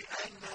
بأن